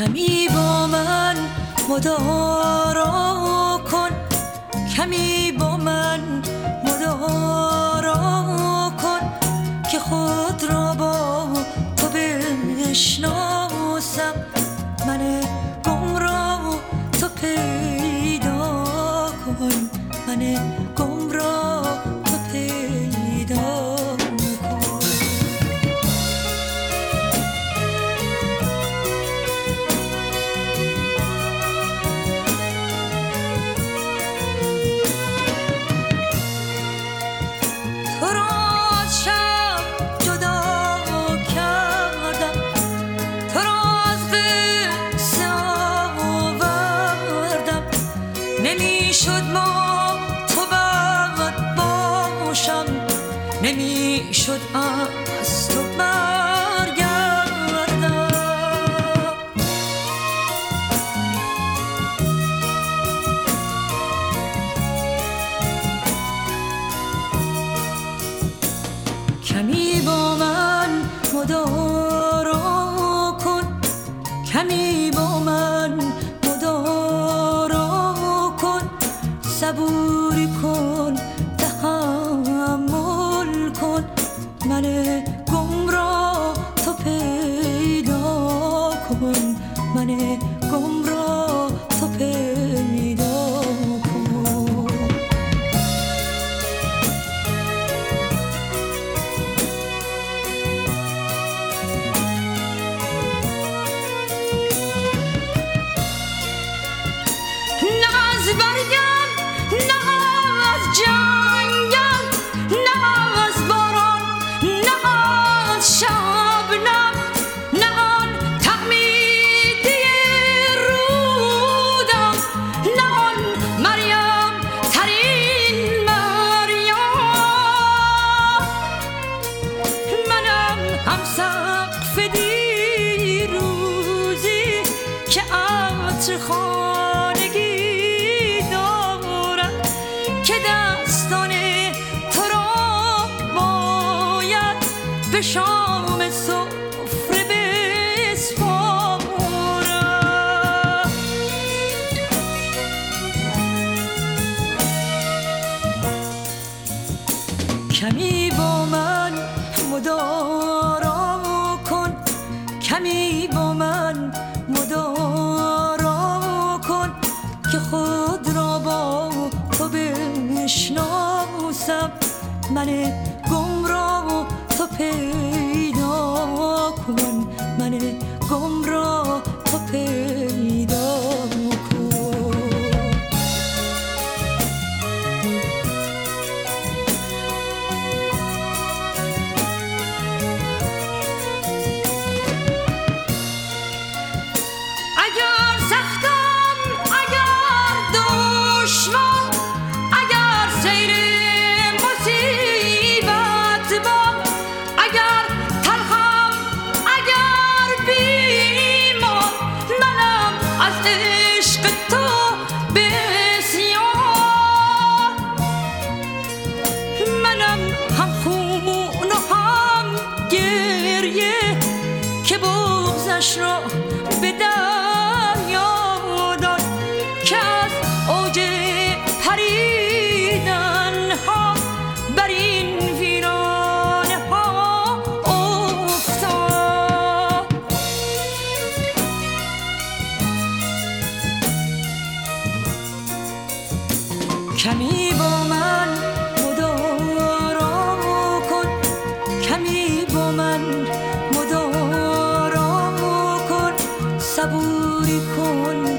کمی با من مدارا کن. کمی با من مدارا کن که خود را با تو بشناسم نمی‌شد ما تو باشم نمی از تو من water. سقف دیروزی که عطر خانگی دارد که دستان تو را باید بشان کمی با من مدارا کن که خود را با تو بشناسم. من کمی با من مدارا کن. کمی با من مدارا کن. صبوری کن